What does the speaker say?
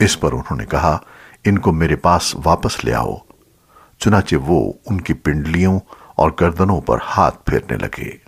इस पर उन्होंने कहा, इनको मेरे पास वापस ले आओ। चुनाचे वो उनकी पिंडलियों और गर्दनों पर हाथ फेरने लगे।